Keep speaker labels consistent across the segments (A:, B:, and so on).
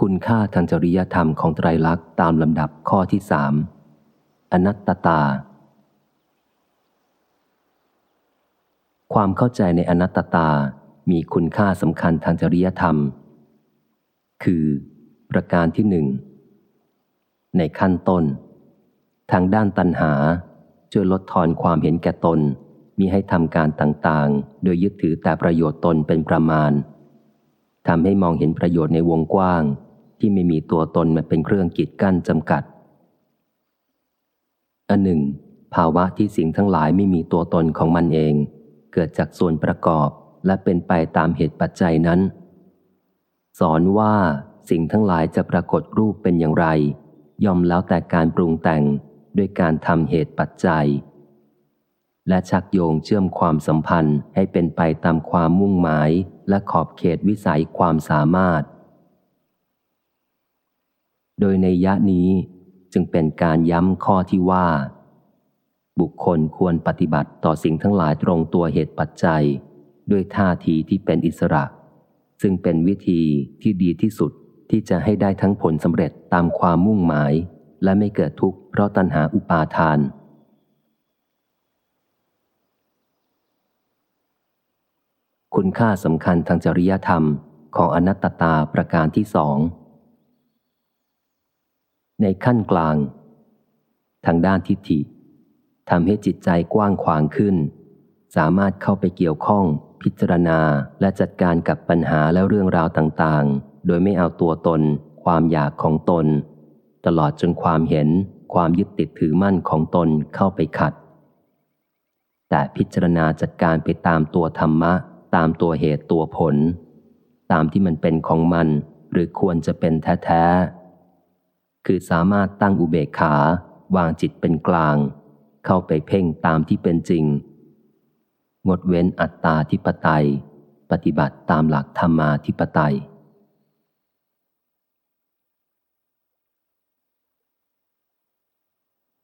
A: คุณค่าทางจริยธรรมของไตรลักษณ์ตามลำดับข้อที่สามอนัตตตา ความเข้าใจในอนัตตา มีคุณค่าสำคัญทางจริยธรรม คือ ประการที่หนึ่ง ในขั้นต้น ทางด้านตัณหาช่วยลดทอนความเห็นแก่ตน มีให้ทำการต่างๆ โดยยึดถือแต่ประโยชน์ตนเป็นประมาณทำให้มองเห็นประโยชน์ในวงกว้าง ที่ไม่มีตัวตนมาเป็นเครื่องกีดกั้นจำกัด อันหนึ่ง ภาวะที่สิ่งทั้งหลายไม่มีตัวตนของมันเอง เกิดจากส่วนประกอบและเป็นไปตามเหตุปัจจัยนั้น สอนว่าสิ่งทั้งหลายจะปรากฏรูปเป็นอย่างไร ย่อมแล้วแต่การปรุงแต่งด้วยการทำเหตุปัจจัย และชักโยงเชื่อมความสัมพันธ์ให้เป็นไปตามความมุ่งหมายและขอบเขตวิสัยความสามารถ โดยในยะนี้จึงเป็นการย้ำข้อที่ว่า บุคคลควรปฏิบัติต่อสิ่งทั้งหลายตรงตัวเหตุปัจจัย ด้วยท่าทีที่เป็นอิสระ ซึ่งเป็นวิธีที่ดีที่สุดที่จะให้ได้ทั้งผลสำเร็จตามความมุ่งหมาย และไม่เกิดทุกข์เพราะตัณหาอุปาทาน คุณค่าสำคัญทางจริยธรรมของอนัตตาประการที่สอง ในขั้นกลาง ทางด้านทิฏฐิทำให้จิตใจกว้างขวางขึ้น สามารถเข้าไปเกี่ยวข้อง พิจารณาและจัดการกับปัญหาและเรื่องราวต่างๆ โดยไม่เอาตัวตน ความอยากของตน ตลอดจนความเห็น ความยึดติดถือมั่นของตนเข้าไปขัด แต่พิจารณาจัดการไปตามตัวธรรมะ ตามตัวเหตุตัวผล ตามที่มันเป็นของมัน หรือควรจะเป็นแท้ๆ คือสามารถตั้งอุเบกขาวางจิตเป็นกลาง เข้าไปเพ่งตามที่เป็นจริง งดเว้นอัตตาธิปไตย ปฏิบัติตามหลักธรรมาธิปไตย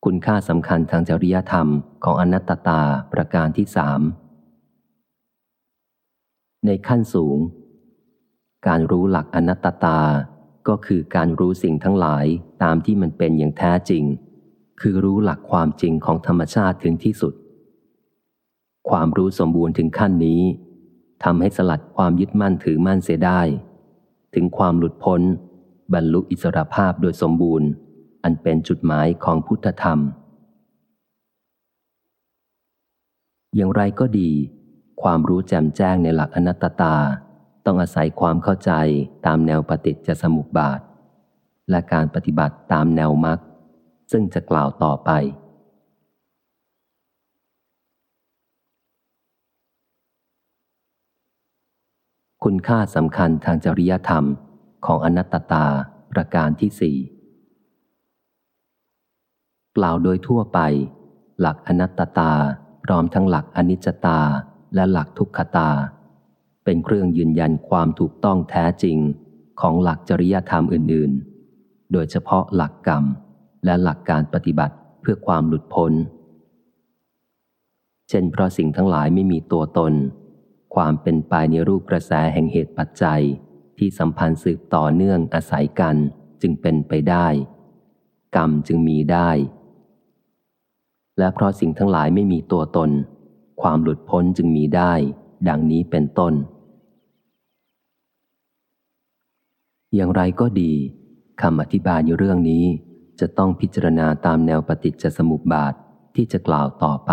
A: คุณค่าสำคัญทางจริยธรรมของอนัตตาประการที่สามในขั้นสูง การรู้หลักอนัตตา ก็คือการรู้สิ่งทั้งหลายตามที่มันเป็นอย่างแท้จริง คือรู้หลักความจริงของธรรมชาติถึงที่สุด ความรู้สมบูรณ์ถึงขั้นนี้ทำให้สลัดความยึดมั่นถือมั่นเสียได้ ถึงความหลุดพ้น บรรลุอิสรภาพโดยสมบูรณ์ อันเป็นจุดหมายของพุทธธรรม อย่างไรก็ดี ความรู้แจ่มแจ้งในหลักอนัตตา ต้องอาศัยความเข้าใจตามแนวปฏิจจสมุปบาท และการปฏิบัติตามแนวมรรคซึ่งจะกล่าวต่อไป คุณค่าสำคัญทางจริยธรรมของอนัตตาประการที่สี่กล่าวโดยทั่วไป หลักอนัตตาพร้อมทั้งหลักอนิจจตาและหลักทุกขตา เป็นเครื่องยืนยันความถูกต้องแท้จริงของหลักจริยธรรมอื่น ๆ โดยเฉพาะหลักกรรม และหลักการปฏิบัติเพื่อความหลุดพ้น เช่นเพราะสิ่งทั้งหลายไม่มีตัวตน ความเป็นไปในรูปกระแสแห่งเหตุปัจจัยที่สัมพันธ์สืบต่อเนื่องอาศัยกันจึงเป็นไปได้ กรรมจึงมีได้ และเพราะสิ่งทั้งหลายไม่มีตัวตน ความหลุดพ้นจึงมีได้ ดังนี้เป็นต้น อย่างไรก็ดีคำอธิบายในเรื่องนี้จะต้องพิจารณาตามแนวปฏิจจสมุปบาทที่จะกล่าวต่อไป